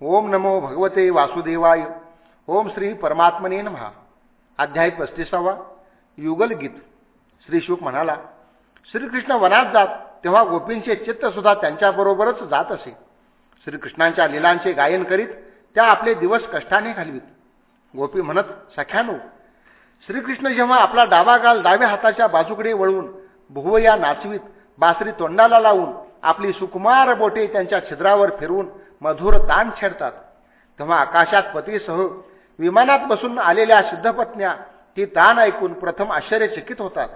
ओम नमो भगवते वासुदेवाय. ओम श्री परमात्मने महा अध्याय पस्तीसावा. युगलगीत श्री शुक म्हणाला श्रीकृष्ण वनात जात तेव्हा गोपींचे चित्त सुद्धा त्यांच्याबरोबरच जात असे. श्रीकृष्णांच्या लिलांचे गायन करीत त्या आपले दिवस कष्टाने घालवीत. गोपी म्हणत सख्यानो श्रीकृष्ण जेव्हा आपला डावा गाल डाव्या हाताच्या बाजूकडे वळवून भुवया नाचवीत बासरी तोंडाला लावून आपली सुकुमार बोटे त्यांच्या छिद्रावर फिरवून मधुर ताण छेडतात. तेव्हा आकाशात पतीसह विमानात बसून आलेल्या सिद्धपत्न्या ती ताण ऐकून प्रथम आश्चर्यचकित होतात.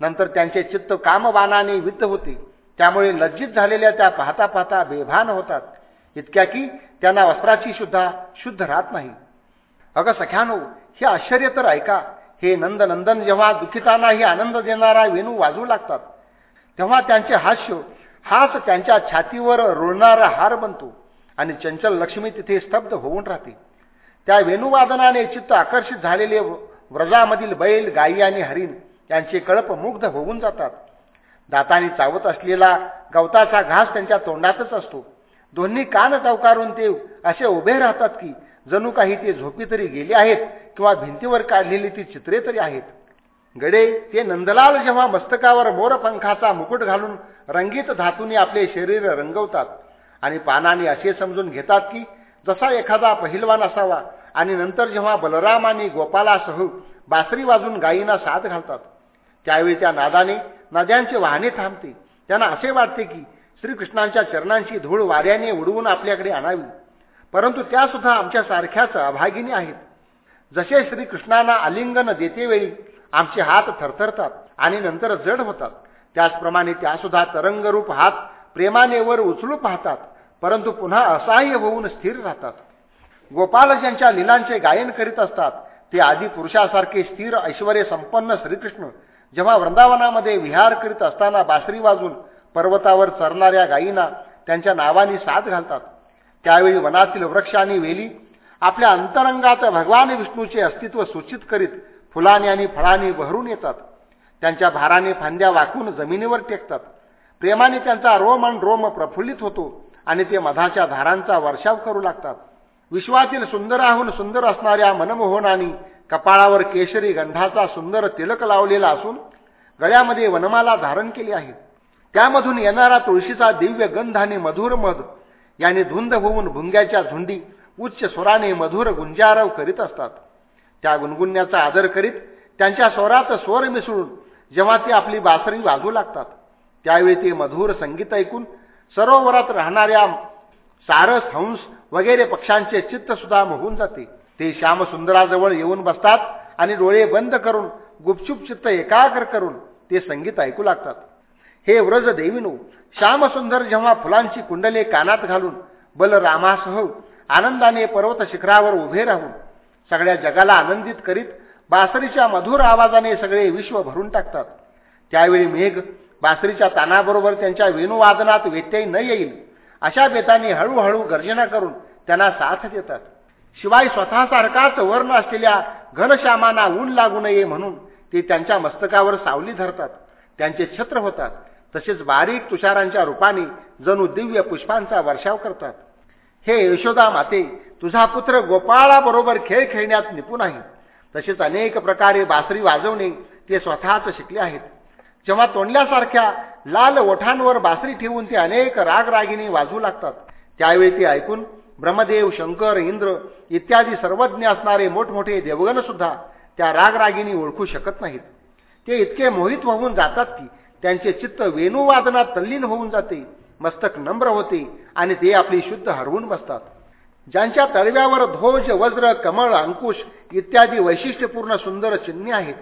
नंतर त्यांचे चित्त कामबाणाने विद्ध होते. त्यामुळे लज्जित झालेल्या त्या पाहता पाहता बेभान होतात. इतक्या की त्यांना वस्त्राची सुद्धा शुद्ध राहत नाही. अगं सख्यानो हे आश्चर्य तर ऐका. हे नंदनंदन जेव्हा दुखितांनाही आनंद देणारा वेणू वाजू लागतात. तेव्हा त्यांचे हास्य हाच त्यांच्या छातीवर रुळणारा हार बनतो आणि चंचल लक्ष्मी तिथे स्तब्ध होऊन राहते. त्या वेणुवादनाने चित्त आकर्षित झालेले व्रजामधील बैल गायी आणि हरिण यांचे कळप मुग्ध होऊन जातात. दातानी चावत असलेला गवताचा घास त्यांच्या तोंडातच असतो. दोन्ही कान चौकारून ते असे उभे राहतात की जणू काही ते झोपी तरी गेले आहेत किंवा भिंतीवर काढलेली ती चित्रे तरी आहेत. गडे ते नंदलाल जेव्हा मस्तकावर मोरपंखाचा मुकुट घालून रंगीत धातूने आपले शरीर रंगवतात आणि पानाने असे समजून घेतात की जसा एखादा पहिलवान असावा आणि नंतर जेव्हा बलराम आणि गोपालासह बासरी वाजून गायींना साथ घालतात त्यावेळी त्या नादाने नद्यांचे वाहने थांबते. त्यांना असे वाटते की श्रीकृष्णांच्या चरणांची धूळ वाऱ्याने उडवून आपल्याकडे आणावी. परंतु त्यासुद्धा आमच्यासारख्याच अभागिनी आहेत. जसे श्रीकृष्णांना आलिंगन देतेवेळी आमचे हात थरथरतात आणि नंतर जड होतात. त्याचप्रमाणे त्यासुद्धा तरंगरूप हात प्रेमाने वर उचलू पाहतात परंतु पुन्हा असहाय्य होऊन स्थिर राहतात. गोपालजींच्या लिलांचे गायन करीत असतात ते आधी पुरुषासारखे स्थिर ऐश्वर संपन्न श्रीकृष्ण जेव्हा वृंदावनामध्ये विहार करीत असताना बासरी वाजून पर्वतावर चरणाऱ्या गायींना त्यांच्या नावाने साथ घालतात. त्यावेळी वनातील वृक्ष आणि वेली आपल्या अंतरंगात भगवान विष्णूचे अस्तित्व सूचित करीत फुलाने आणि फळांनी बहरून येतात. त्यांच्या भाराने फांद्या वाकून जमिनीवर टेकतात. प्रेमाने त्यांचा रोम आणि रोम प्रफुल्लित होतो आणि ते मधाच्या धारांचा वर्षाव करू लागतात. विश्वातील सुंदराहून सुंदर असणाऱ्या मनमोहनानी कपाळावर केशरी गंधाचा सुंदर तिलक लावलेला असून गळ्यामध्ये वनमाला धारण केली आहे. त्यामधून येणारा तुळशीचा दिव्य गंध आणि मधुर मध याने धुंद होऊन भुंग्याच्या झुंडी उच्च स्वराने मधुर गुंजारव करीत असतात. त्या गुणगुण्याचा आदर करीत त्यांच्या स्वरात स्वर मिसळून जेव्हा ते आपली बासरी वाजू लागतात त्यावेळी ते मधुर संगीत ऐकून सरोवरात राहणाऱ्या सारस हंस वगैरे पक्ष्यांचे चित्त सुद्धा मोहून जाते. ते श्यामसुंदराजवळ येऊन बसतात आणि डोळे बंद करून गुपचूप चित्त एकाग्र करून ते संगीत ऐकू लागतात. हे व्रज देवीनो श्यामसुंदर जेव्हा फुलांची कुंडले कानात घालून बलरामासह आनंदाने पर्वत शिखरावर उभे राहून सगळ्या जगाला आनंदित करीत बासरीच्या मधुर आवाजाने सगळे विश्व भरून टाकतात. त्यावेळी मेघ बासरीच्या तानाबरोबर त्यांच्या वेणुवादनात व्यत्यय न येईल अशा बेताने हळूहळू गर्जना करून त्यांना साथ देतात. शिवाय स्वतःसारखाच वर्ण असलेल्या घनश्यामांना ऊन लागू नये म्हणून ते त्यांच्या मस्तकावर सावली धरतात. त्यांचे छत्र होतात. तसेच बारीक तुषारांच्या रूपाने जणू दिव्य पुष्पांचा वर्षाव करतात. हे यशोदा माते तुझा पुत्र गोपाळाबरोबर खेळ खेळण्यात निपुण आहे. तसेच अनेक प्रकारे बासरी वाजवणे ते स्वतःच शिकले आहेत. जेव्हा तोंडल्यासारख्या लाल ओठांवर बासरी ठेवून ते अनेक रागरागिनी वाजू लागतात. त्यावेळी ते ऐकून ब्रह्मदेव शंकर इंद्र इत्यादी सर्वज्ञ असणारे मोठमोठे देवगण सुद्धा त्या रागरागिनी ओळखू शकत नाहीत. ते इतके मोहित होऊन जातात की त्यांचे चित्त वेणूवादनात तल्लीन होऊन जाते मस्तक नम्र होते आणि ते आपली शुद्ध हरवून बसतात. ज्यांच्या तळव्यावर ध्वज वज्र कमळ अंकुश इत्यादी वैशिष्ट्यपूर्ण सुंदर चिन्हे आहेत.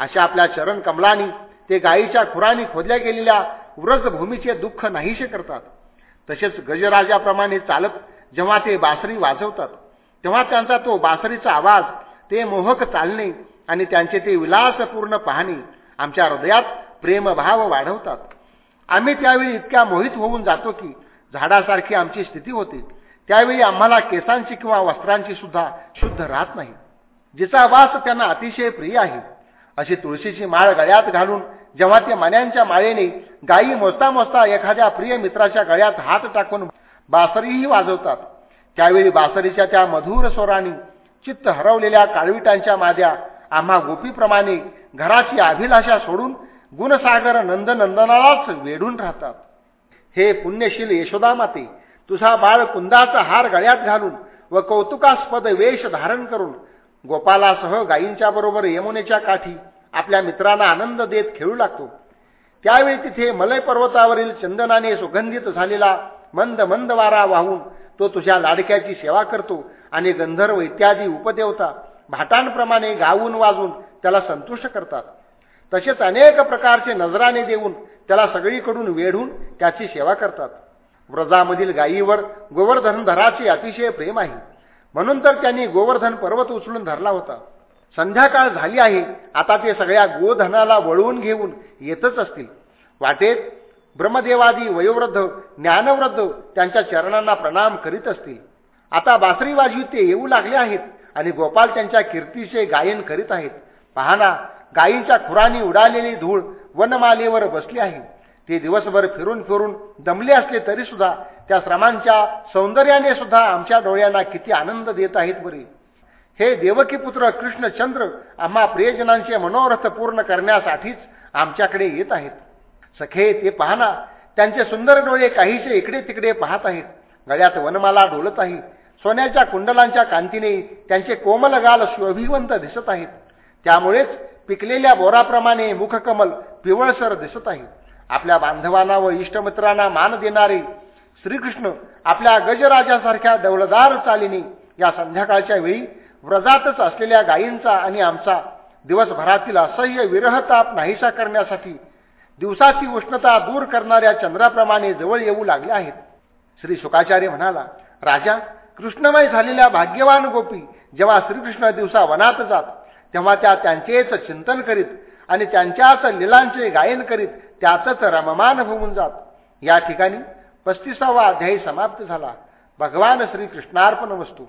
अशा आपल्या चरण कमलानी ते गायीच्या खुरानी खोदल्या गेलेल्या व्रजभूमीचे दुःख नाहीसे करतात. तसेच गजराजाप्रमाणे चालत जेव्हा ते बासरी वाजवतात तेव्हा त्यांचा तो बासरीचा आवाज ते मोहक चालणे आणि त्यांचे ते विलासपूर्ण पाहणे आमच्या हृदयात प्रेमभाव वाढवतात. आम्ही त्यावेळी इतक्या मोहित होऊन जातो की झाडासारखी आमची स्थिती होते. त्यावेळी आम्हाला केसांची किंवा वस्त्रांची सुद्धा शुद्ध राहत नाही जिचा वास त्यांना अतिशय प्रिय आहे. अशी तुळशीची माळ गळ्यात घालून जेव्हा ते मान्यांच्या माळेने गायी मोजता मोजता एखाद्या प्रिय मित्राच्या गळ्यात हात टाकून बासरीही वाजवतात त्यावेळी बासरीच्या त्या मधुर स्वराने चित्त हरवलेल्या काळविटांच्या माद्या आम्हा गोपीप्रमाणे घराची अभिलाषा सोडून गुणसागर नंदनंदनालाच वेढून राहतात. हे पुण्यशील यशोदा माते तुझा बाळ कुंदाचा हार गळ्यात घालून व कौतुकास्पद वेश धारण करून गोपालासह गायींच्या बरोबर यमुनेच्या काठी आपल्या मित्रांना आनंद देत खेळू लागतो. त्यावेळी तिथे मलय पर्वतावरील चंदनाने सुगंधित झालेला मंद मंद वारा वाहून तो तुझ्या लाडक्याची सेवा करतो आणि गंधर्व इत्यादी उपदेवता भाटांप्रमाणे गाऊन वाजून त्याला संतुष्ट करतात. तसेच अनेक प्रकारचे नजराने देऊन त्याला सगळीकडून वेढून त्याची सेवा करतात. व्रजामधील गायीवर गोवर्धनधराचे अतिशय प्रेम आहे. म्हणून तर त्यांनी गोवर्धन पर्वत उचलून धरला होता. संध्याकाळ झाली आहे आता ते सगळ्या गोधनाला वळवून घेऊन येतच असतील. वाटेत ब्रह्मदेवादी वयोवृद्ध ज्ञानवृद्ध त्यांच्या चरणांना प्रणाम करीत असतील. आता बासरी वाजवी ते येऊ लागले आहेत आणि गोपाल त्यांच्या कीर्तीचे गायन करीत आहेत. पाहना गायींच्या खुरानी उडालेली धूळ वनमालेवर बसली आहे. ते दिवसभर फिरून फिरून दमले असले तरी सुद्धा त्या श्रमांच्या सौंदर्याने सुद्धा आमच्या डोळ्यांना किती आनंद देत आहेत बरे. हे देवकीपुत्र कृष्णचंद्र आम्हा प्रियजनांचे मनोरथ पूर्ण करण्यासाठीच आमच्याकडे येत आहेत. सखे ते पाहना त्यांचे सुंदर डोळे काहीसे इकडे तिकडे पाहत आहेत. गळ्यात वनमाला डोलत आहे. सोन्याच्या कुंडलांच्या कांतीने त्यांचे कोमल गाल शोभिवंत दिसत आहेत. त्यामुळेच पिकलेल्या बोराप्रमाणे मुखकमल पिवळसर दिसत आहे. आपल्या बांधवांना व इष्टमित्रांना मान देणारे श्रीकृष्ण आपल्या गजराजासारख्या दौलदार चालीने या संध्याकाळच्या वेळी व्रजातच असलेल्या गायींचा आणि आमचा दिवसभरातील असह्य विरहताप नाहीसा करण्यासाठी दिवसाची उष्णता दूर करणाऱ्या चंद्राप्रमाणे जवळ येऊ लागले आहेत. श्री शुकाचार्य म्हणाला राजा कृष्णमय झालेल्या भाग्यवान गोपी जेव्हा श्रीकृष्ण दिवसा वनात जात तेव्हा त्या त्यांचेच चिंतन करीत आणि त्यांच्याच लिलांचे गायन करीत त्यातच रममान होऊन जात. या ठिकाणी पस्तीसावा अध्यायी समाप्त झाला. भगवान श्रीकृष्णार्पण वस्तू.